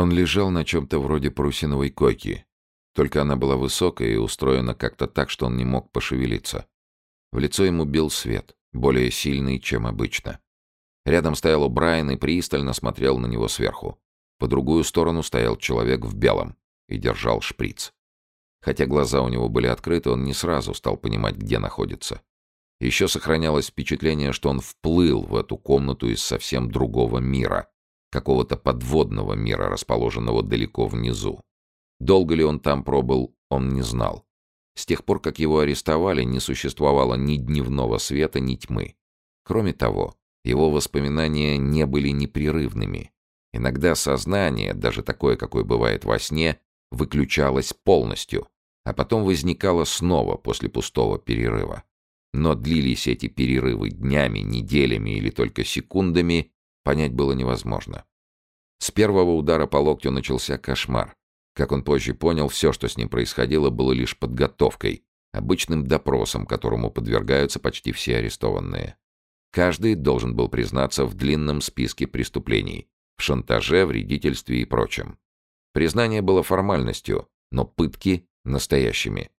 Он лежал на чем-то вроде парусиновой койки, только она была высокая и устроена как-то так, что он не мог пошевелиться. В лицо ему бил свет, более сильный, чем обычно. Рядом стоял Брайан и пристально смотрел на него сверху. По другую сторону стоял человек в белом и держал шприц. Хотя глаза у него были открыты, он не сразу стал понимать, где находится. Еще сохранялось впечатление, что он вплыл в эту комнату из совсем другого мира, какого-то подводного мира, расположенного далеко внизу. Долго ли он там пробыл, он не знал. С тех пор, как его арестовали, не существовало ни дневного света, ни тьмы. Кроме того, его воспоминания не были непрерывными. Иногда сознание, даже такое, какое бывает во сне, выключалось полностью, а потом возникало снова после пустого перерыва. Но длились эти перерывы днями, неделями или только секундами, понять было невозможно. С первого удара по локтю начался кошмар. Как он позже понял, все, что с ним происходило, было лишь подготовкой, обычным допросом, которому подвергаются почти все арестованные. Каждый должен был признаться в длинном списке преступлений, в шантаже, вредительстве и прочем. Признание было формальностью, но пытки — настоящими.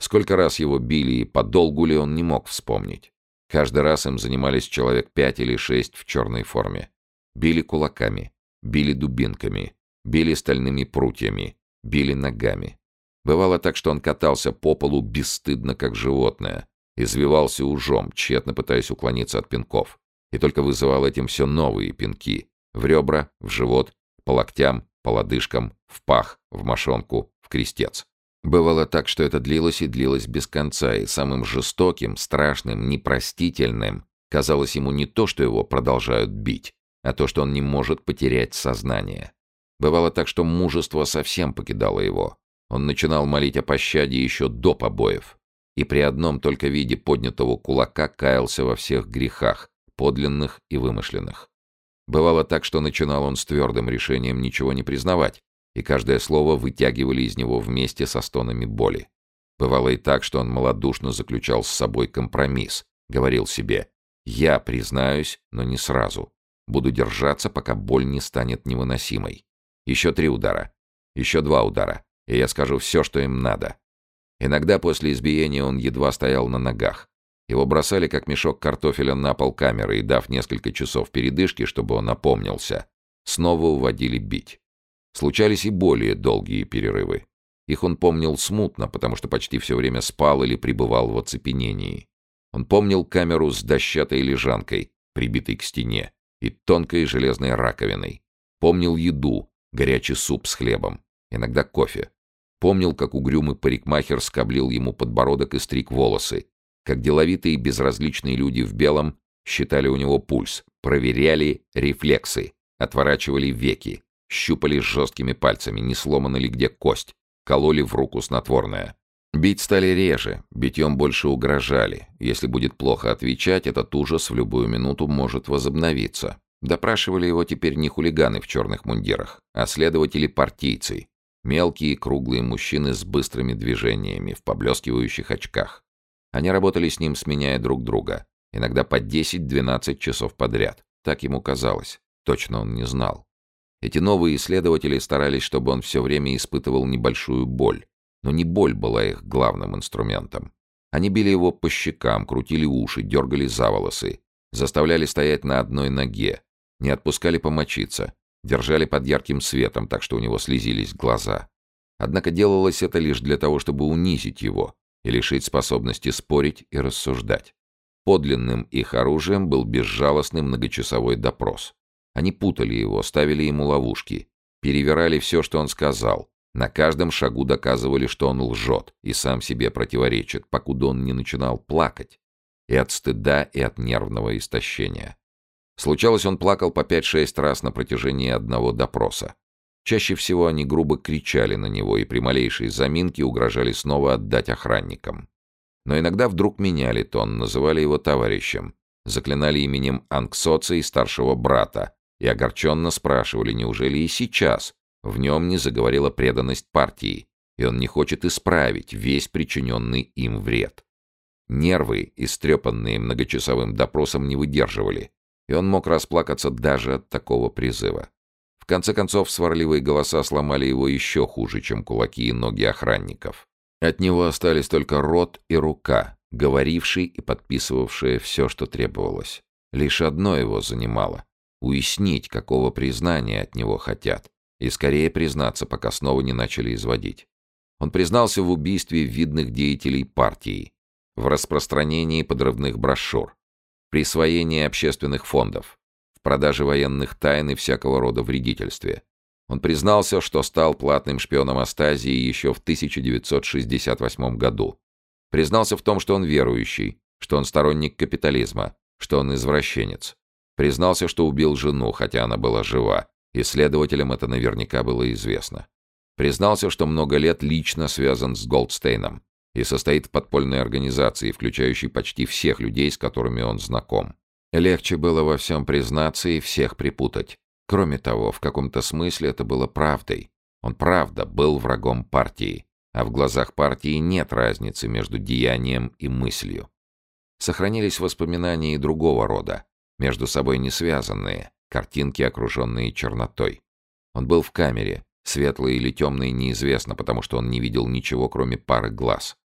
Сколько раз его били и подолгу ли он не мог вспомнить. Каждый раз им занимались человек пять или шесть в черной форме. Били кулаками, били дубинками, били стальными прутьями, били ногами. Бывало так, что он катался по полу бесстыдно, как животное, извивался ужом, тщетно пытаясь уклониться от пинков, и только вызывал этим все новые пинки — в ребра, в живот, по локтям, по лодыжкам, в пах, в мошонку, в крестец. Бывало так, что это длилось и длилось без конца, и самым жестоким, страшным, непростительным казалось ему не то, что его продолжают бить, а то, что он не может потерять сознание. Бывало так, что мужество совсем покидало его. Он начинал молить о пощаде еще до побоев. И при одном только виде поднятого кулака каялся во всех грехах, подлинных и вымышленных. Бывало так, что начинал он с твердым решением ничего не признавать, и каждое слово вытягивали из него вместе со стонами боли. Бывало и так, что он малодушно заключал с собой компромисс, говорил себе «Я признаюсь, но не сразу. Буду держаться, пока боль не станет невыносимой. Еще три удара. Еще два удара. И я скажу все, что им надо. Иногда после избиения он едва стоял на ногах. Его бросали, как мешок картофеля, на пол камеры и, дав несколько часов передышки, чтобы он опомнился, снова уводили бить. Случались и более долгие перерывы. Их он помнил смутно, потому что почти все время спал или пребывал в оцепенении. Он помнил камеру с дощатой лежанкой, прибитой к стене, и тонкой железной раковиной. Помнил еду, горячий суп с хлебом, иногда кофе. Помнил, как угрюмый парикмахер скоблил ему подбородок и стриг волосы, как деловитые безразличные люди в белом считали у него пульс, проверяли рефлексы, отворачивали веки, щупали жесткими пальцами, не сломана ли где кость, кололи в руку снотворное. Бить стали реже, битьем больше угрожали. Если будет плохо отвечать, этот ужас в любую минуту может возобновиться. Допрашивали его теперь не хулиганы в черных мундирах, а следователи-партийцы. Мелкие круглые мужчины с быстрыми движениями в поблескивающих очках. Они работали с ним, сменяя друг друга. Иногда по 10-12 часов подряд. Так ему казалось. Точно он не знал. Эти новые исследователи старались, чтобы он все время испытывал небольшую боль. Но не боль была их главным инструментом. Они били его по щекам, крутили уши, дергали за волосы, заставляли стоять на одной ноге, не отпускали помочиться, держали под ярким светом, так что у него слезились глаза. Однако делалось это лишь для того, чтобы унизить его и лишить способности спорить и рассуждать. Подлинным их оружием был безжалостный многочасовой допрос. Они путали его, ставили ему ловушки, перевирали все, что он сказал, на каждом шагу доказывали, что он лжет и сам себе противоречит, покуда он не начинал плакать. И от стыда, и от нервного истощения. Случалось, он плакал по пять-шесть раз на протяжении одного допроса. Чаще всего они грубо кричали на него и при малейшей заминке угрожали снова отдать охранникам. Но иногда вдруг меняли тон, называли его товарищем, заклинали именем Анксоца и старшего брата и огорченно спрашивали, неужели и сейчас в нем не заговорила преданность партии, и он не хочет исправить весь причиненный им вред. Нервы, истрепанные многочасовым допросом, не выдерживали, и он мог расплакаться даже от такого призыва. В конце концов, сварливые голоса сломали его еще хуже, чем кулаки и ноги охранников. От него остались только рот и рука, говоривший и подписывавшие все, что требовалось. Лишь одно его занимало — уяснить, какого признания от него хотят, и скорее признаться, пока снова не начали изводить. Он признался в убийстве видных деятелей партии, в распространении подрывных брошюр, присвоении общественных фондов, в продаже военных тайн и всякого рода вредительстве. Он признался, что стал платным шпионом Астазии еще в 1968 году. Признался в том, что он верующий, что он сторонник капитализма, что он извращенец. Признался, что убил жену, хотя она была жива, и следователям это наверняка было известно. Признался, что много лет лично связан с Голдстейном и состоит в подпольной организации, включающей почти всех людей, с которыми он знаком. Легче было во всем признаться и всех припутать. Кроме того, в каком-то смысле это было правдой. Он правда был врагом партии, а в глазах партии нет разницы между деянием и мыслью. Сохранились воспоминания и другого рода, между собой не связанные, картинки, окруженные чернотой. Он был в камере, светлый или темный неизвестно, потому что он не видел ничего, кроме пары глаз.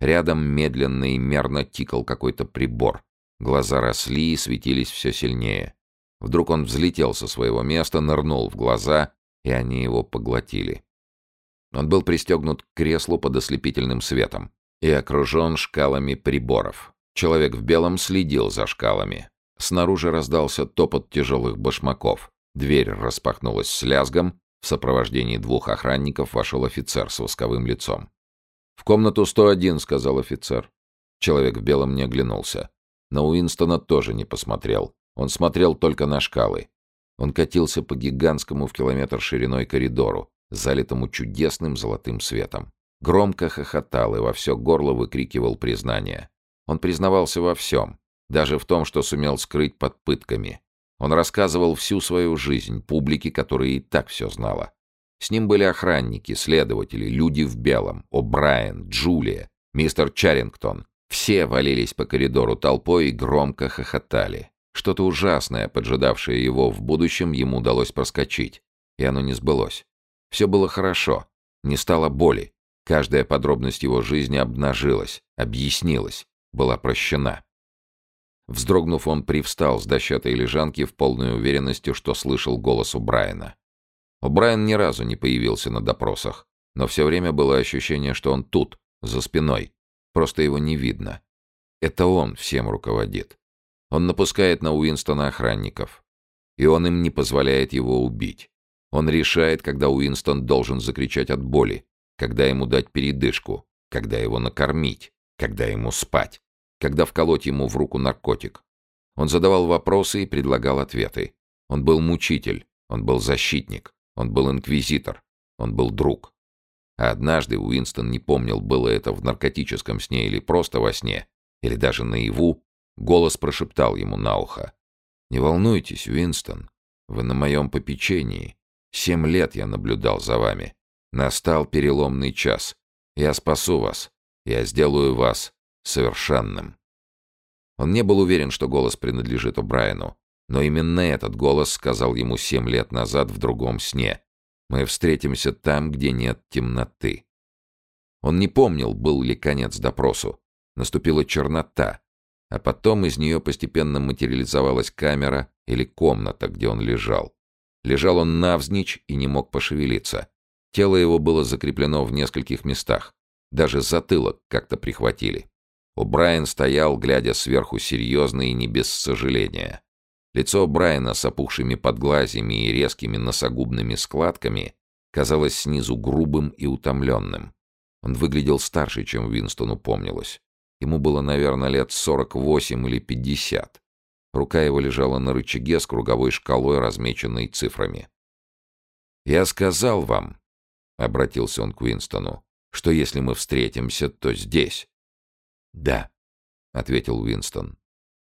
Рядом медленно и мерно тикал какой-то прибор. Глаза росли и светились все сильнее. Вдруг он взлетел со своего места, нырнул в глаза, и они его поглотили. Он был пристегнут к креслу под ослепительным светом и окружен шкалами приборов. Человек в белом следил за шкалами. Снаружи раздался топот тяжелых башмаков. Дверь распахнулась с лязгом. В сопровождении двух охранников вошел офицер с восковым лицом. «В комнату 101», — сказал офицер. Человек в белом не оглянулся. На Уинстона тоже не посмотрел. Он смотрел только на шкалы. Он катился по гигантскому в километр шириной коридору, залитому чудесным золотым светом. Громко хохотал и во все горло выкрикивал признание. Он признавался во всем, даже в том, что сумел скрыть под пытками. Он рассказывал всю свою жизнь публике, которая и так все знала. С ним были охранники, следователи, люди в белом, О'Брайен, Джулия, мистер Чарингтон. Все валились по коридору толпой и громко хохотали. Что-то ужасное, поджидавшее его в будущем, ему удалось проскочить. И оно не сбылось. Все было хорошо. Не стало боли. Каждая подробность его жизни обнажилась, объяснилась, была прощена. Вздрогнув, он привстал с дощатой лежанки в полной уверенности, что слышал голос у Брайана. У Брайан ни разу не появился на допросах, но все время было ощущение, что он тут, за спиной. Просто его не видно. Это он всем руководит. Он напускает на Уинстона охранников. И он им не позволяет его убить. Он решает, когда Уинстон должен закричать от боли, когда ему дать передышку, когда его накормить, когда ему спать, когда вколоть ему в руку наркотик. Он задавал вопросы и предлагал ответы. Он был мучитель, он был защитник, он был инквизитор, он был друг. А однажды Уинстон не помнил, было это в наркотическом сне или просто во сне, или даже наяву, голос прошептал ему на ухо. «Не волнуйтесь, Уинстон, вы на моем попечении. Семь лет я наблюдал за вами. Настал переломный час. Я спасу вас. Я сделаю вас совершенным. Он не был уверен, что голос принадлежит О'Брайену, но именно этот голос сказал ему семь лет назад в другом сне. «Мы встретимся там, где нет темноты». Он не помнил, был ли конец допросу. Наступила чернота, а потом из нее постепенно материализовалась камера или комната, где он лежал. Лежал он навзничь и не мог пошевелиться. Тело его было закреплено в нескольких местах. Даже затылок как-то прихватили. У Брайан стоял, глядя сверху серьезно и не без сожаления. Лицо Брайана с опухшими подглазьями и резкими носогубными складками казалось снизу грубым и утомленным. Он выглядел старше, чем Винстону помнилось. Ему было, наверное, лет 48 или 50. Рука его лежала на рычаге с круговой шкалой, размеченной цифрами. «Я сказал вам», — обратился он к Уинстону, — «что если мы встретимся, то здесь». «Да», — ответил Уинстон.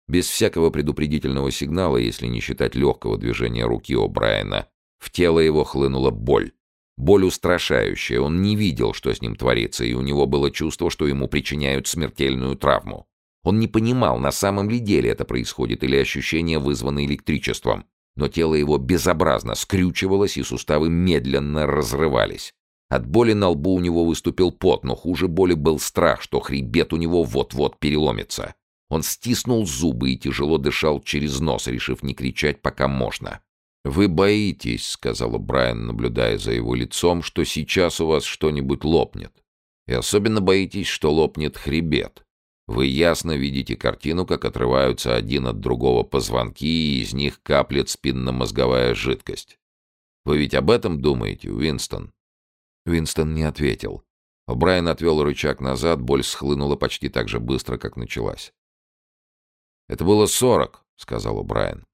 Без всякого предупредительного сигнала, если не считать легкого движения руки О'Брайена, в тело его хлынула боль. Боль устрашающая, он не видел, что с ним творится, и у него было чувство, что ему причиняют смертельную травму. Он не понимал, на самом ли деле это происходит, или ощущения вызваны электричеством. но тело его безобразно скрючивалось, и суставы медленно разрывались. От боли на лбу у него выступил пот, но хуже боли был страх, что хребет у него вот-вот переломится. Он стиснул зубы и тяжело дышал через нос, решив не кричать, пока можно. «Вы боитесь», — сказал Брайан, наблюдая за его лицом, — «что сейчас у вас что-нибудь лопнет. И особенно боитесь, что лопнет хребет. Вы ясно видите картину, как отрываются один от другого позвонки, и из них каплет спинномозговая жидкость. Вы ведь об этом думаете, Уинстон?» Винстон не ответил. Брайан отвел рычаг назад, боль схлынула почти так же быстро, как началась. «Это было сорок», — сказал Брайан.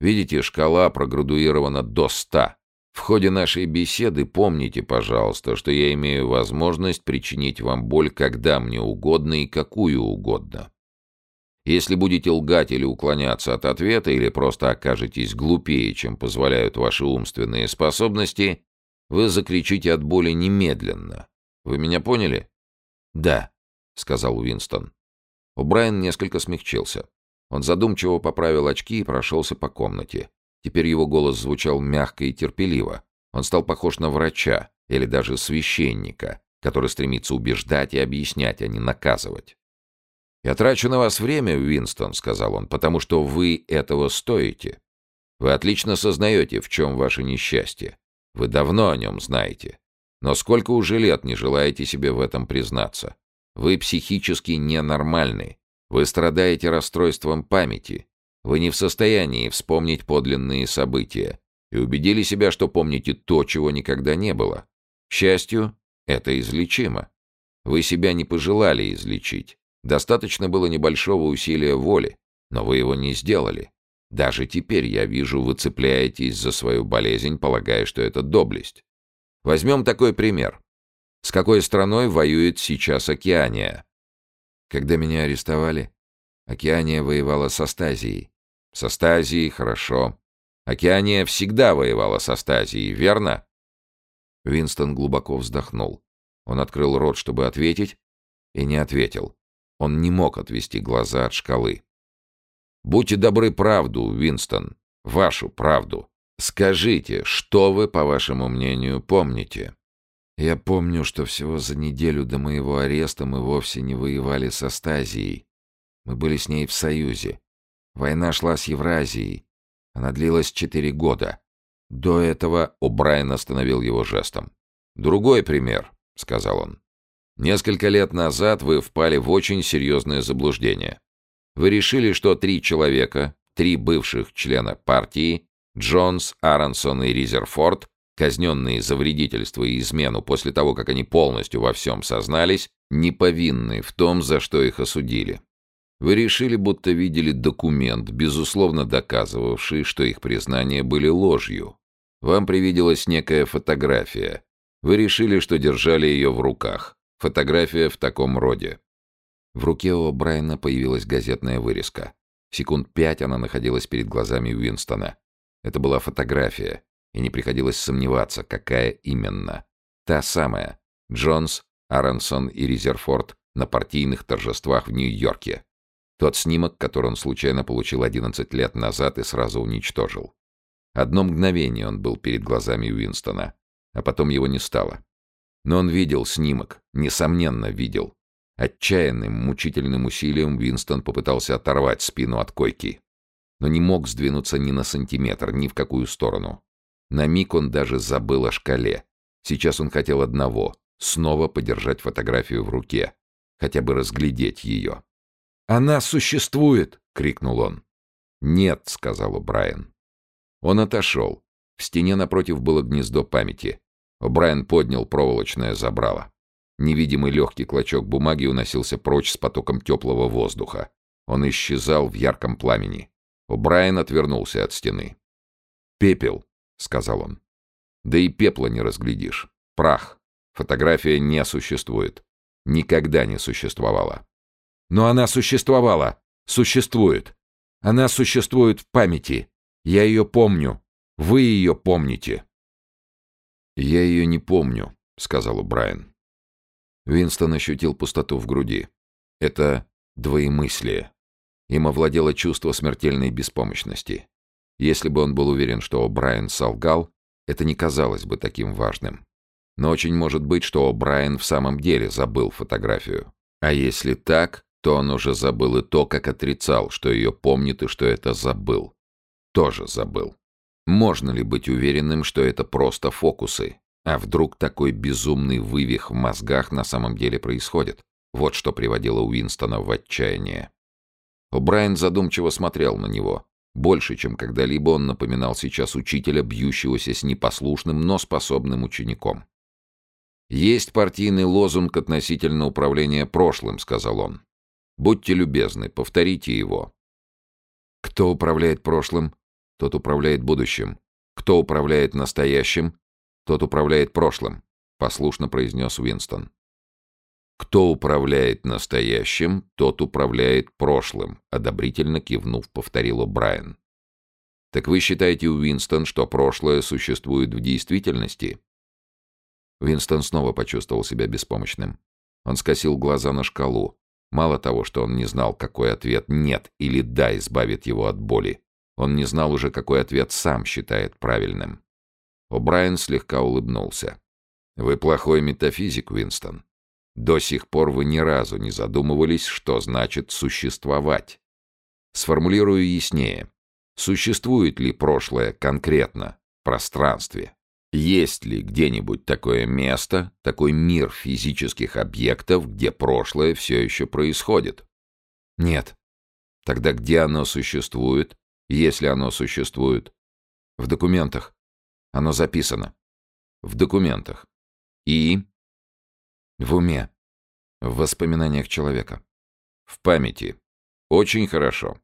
«Видите, шкала проградуирована до ста. В ходе нашей беседы помните, пожалуйста, что я имею возможность причинить вам боль, когда мне угодно и какую угодно. Если будете лгать или уклоняться от ответа, или просто окажетесь глупее, чем позволяют ваши умственные способности, вы закричите от боли немедленно. Вы меня поняли? Да, сказал Уинстон. Брайан несколько смягчился. Он задумчиво поправил очки и прошелся по комнате. Теперь его голос звучал мягко и терпеливо. Он стал похож на врача или даже священника, который стремится убеждать и объяснять, а не наказывать. «Я трачу на вас время, Уинстон», — сказал он, — «потому что вы этого стоите. Вы отлично сознаете, в чем ваше несчастье. Вы давно о нем знаете. Но сколько уже лет не желаете себе в этом признаться? Вы психически ненормальны. Вы страдаете расстройством памяти. Вы не в состоянии вспомнить подлинные события. И убедили себя, что помните то, чего никогда не было. К счастью, это излечимо. Вы себя не пожелали излечить. Достаточно было небольшого усилия воли, но вы его не сделали. Даже теперь я вижу, вы цепляетесь за свою болезнь, полагая, что это доблесть. Возьмем такой пример. С какой страной воюет сейчас Океания? Когда меня арестовали, Океания воевала с Астазией. С Астазией хорошо. Океания всегда воевала с Астазией, верно? Винстон глубоко вздохнул. Он открыл рот, чтобы ответить, и не ответил. Он не мог отвести глаза от шкалы. Будьте добры правду, Винстон, вашу правду. Скажите, что вы, по вашему мнению, помните? Я помню, что всего за неделю до моего ареста мы вовсе не воевали с Астазией. Мы были с ней в союзе. Война шла с Евразией. Она длилась четыре года. До этого О'Брайен остановил его жестом. «Другой пример», — сказал он. «Несколько лет назад вы впали в очень серьезное заблуждение. Вы решили, что три человека, три бывших члена партии, Джонс, Аронсон и Ризерфорд, казненные за вредительство и измену после того, как они полностью во всем сознались, не повинны в том, за что их осудили. Вы решили, будто видели документ, безусловно доказывавший, что их признания были ложью. Вам привиделась некая фотография. Вы решили, что держали ее в руках. Фотография в таком роде. В руке у Брайана появилась газетная вырезка. Секунд пять она находилась перед глазами Уинстона. Это была фотография, и не приходилось сомневаться, какая именно. Та самая. Джонс, Аронсон и Резерфорд на партийных торжествах в Нью-Йорке. Тот снимок, который он случайно получил 11 лет назад и сразу уничтожил. Одно мгновение он был перед глазами Уинстона, а потом его не стало. Но он видел снимок, несомненно видел. Отчаянным, мучительным усилием Винстон попытался оторвать спину от койки. Но не мог сдвинуться ни на сантиметр, ни в какую сторону. На миг он даже забыл о шкале. Сейчас он хотел одного — снова подержать фотографию в руке. Хотя бы разглядеть ее. «Она существует!» — крикнул он. «Нет», — сказал Брайан. Он отошел. В стене напротив было гнездо памяти. Брайан поднял проволочное забрало. Невидимый легкий клочок бумаги уносился прочь с потоком теплого воздуха. Он исчезал в ярком пламени. Брайан отвернулся от стены. «Пепел», — сказал он. «Да и пепла не разглядишь. Прах. Фотография не существует. Никогда не существовала». «Но она существовала. Существует. Она существует в памяти. Я ее помню. Вы ее помните». «Я ее не помню», — сказал Брайан. Винстон ощутил пустоту в груди. Это двоемыслие. Им овладело чувство смертельной беспомощности. Если бы он был уверен, что О'Брайен солгал, это не казалось бы таким важным. Но очень может быть, что О'Брайен в самом деле забыл фотографию. А если так, то он уже забыл и то, как отрицал, что ее помнит и что это забыл. Тоже забыл. Можно ли быть уверенным, что это просто фокусы? А вдруг такой безумный вывих в мозгах на самом деле происходит? Вот что приводило Уинстона в отчаяние. О'Брайен задумчиво смотрел на него. Больше, чем когда-либо он напоминал сейчас учителя, бьющегося с непослушным, но способным учеником. «Есть партийный лозунг относительно управления прошлым», — сказал он. «Будьте любезны, повторите его». «Кто управляет прошлым, тот управляет будущим. Кто управляет настоящим, тот управляет прошлым», — послушно произнес Уинстон. «Кто управляет настоящим, тот управляет прошлым», — одобрительно кивнув, повторил Брайан. «Так вы считаете, Уинстон, что прошлое существует в действительности?» Уинстон снова почувствовал себя беспомощным. Он скосил глаза на шкалу. Мало того, что он не знал, какой ответ «нет» или «да» избавит его от боли, он не знал уже, какой ответ сам считает правильным. О'Брайен слегка улыбнулся. «Вы плохой метафизик, Уинстон. До сих пор вы ни разу не задумывались, что значит «существовать». Сформулирую яснее. Существует ли прошлое конкретно в пространстве? Есть ли где-нибудь такое место, такой мир физических объектов, где прошлое все еще происходит? Нет. Тогда где оно существует, если оно существует? В документах. Оно записано. В документах. И в уме. В воспоминаниях человека. В памяти. Очень хорошо.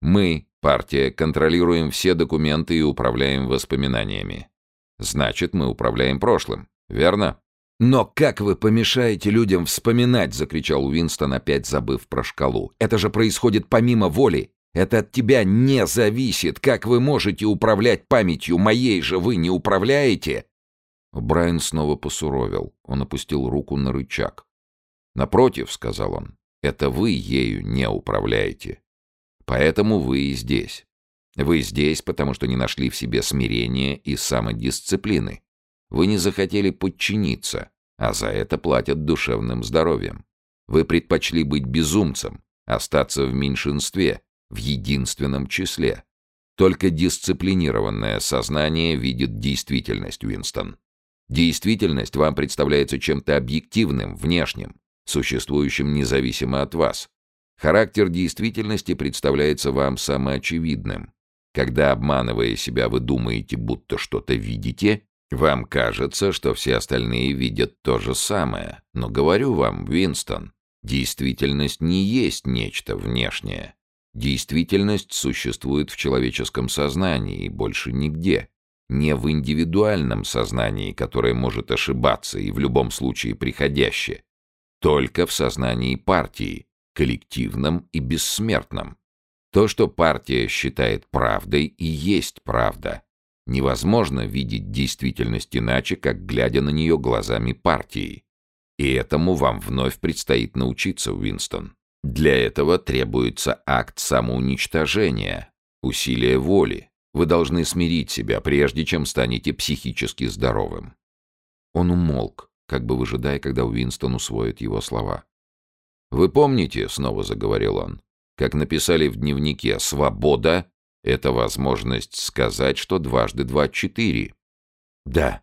Мы, партия, контролируем все документы и управляем воспоминаниями. Значит, мы управляем прошлым, верно? «Но как вы помешаете людям вспоминать?» — закричал Уинстон, опять забыв про шкалу. «Это же происходит помимо воли. Это от тебя не зависит. Как вы можете управлять памятью? Моей же вы не управляете?» Брайан снова посуровил. Он опустил руку на рычаг. «Напротив», — сказал он, — «это вы ею не управляете. Поэтому вы и здесь. Вы здесь, потому что не нашли в себе смирения и самодисциплины. Вы не захотели подчиниться, а за это платят душевным здоровьем. Вы предпочли быть безумцем, остаться в меньшинстве, в единственном числе. Только дисциплинированное сознание видит действительность, Уинстон. Действительность вам представляется чем-то объективным, внешним, существующим независимо от вас. Характер действительности представляется вам самоочевидным. Когда, обманывая себя, вы думаете, будто что-то видите, вам кажется, что все остальные видят то же самое. Но говорю вам, Винстон, действительность не есть нечто внешнее. Действительность существует в человеческом сознании и больше нигде не в индивидуальном сознании, которое может ошибаться и в любом случае приходящее, только в сознании партии, коллективном и бессмертном. То, что партия считает правдой, и есть правда. Невозможно видеть действительность иначе, как глядя на нее глазами партии. И этому вам вновь предстоит научиться, Уинстон. Для этого требуется акт самоуничтожения, усилие воли, вы должны смирить себя, прежде чем станете психически здоровым». Он умолк, как бы выжидая, когда Уинстон усвоит его слова. «Вы помните, — снова заговорил он, — как написали в дневнике, свобода — это возможность сказать, что дважды два — четыре». «Да».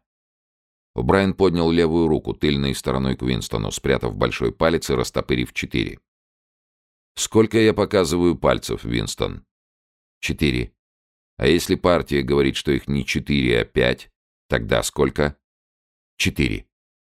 Брайан поднял левую руку тыльной стороной к Уинстону, спрятав большой палец и растопырив четыре. «Сколько я показываю пальцев, Винстон?» «Четыре». А если партия говорит, что их не четыре, а пять, тогда сколько? Четыре.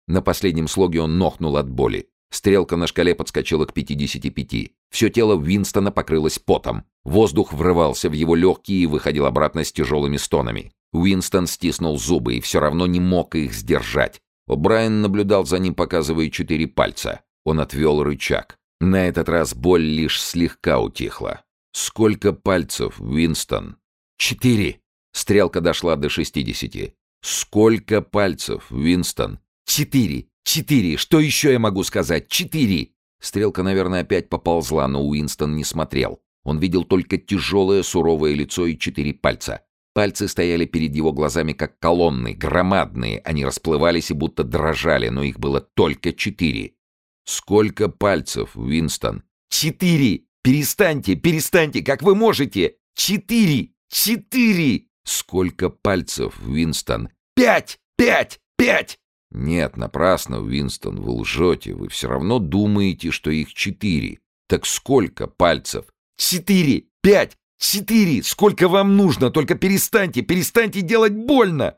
На последнем слоге он нохнул от боли. Стрелка на шкале подскочила к 55. Все тело Винстона покрылось потом. Воздух врывался в его легкие и выходил обратно с тяжелыми стонами. Уинстон стиснул зубы и все равно не мог их сдержать. О'Брайен наблюдал за ним, показывая четыре пальца. Он отвел рычаг. На этот раз боль лишь слегка утихла. «Сколько пальцев, Уинстон?» Четыре. Стрелка дошла до шестидесяти. Сколько пальцев, Винстон? Четыре. Четыре. Что еще я могу сказать? Четыре. Стрелка, наверное, опять поползла, но Уинстон не смотрел. Он видел только тяжелое суровое лицо и четыре пальца. Пальцы стояли перед его глазами как колонны, громадные. Они расплывались и будто дрожали, но их было только четыре. «Сколько пальцев, Винстон?» «Четыре! Перестаньте, перестаньте, как вы можете! Четыре! Четыре!» «Сколько пальцев, Винстон?» «Пять! Пять! Пять!» «Нет, напрасно, Винстон, вы лжете. Вы все равно думаете, что их четыре. Так сколько пальцев?» «Четыре! Пять! Четыре! Сколько вам нужно? Только перестаньте, перестаньте делать больно!»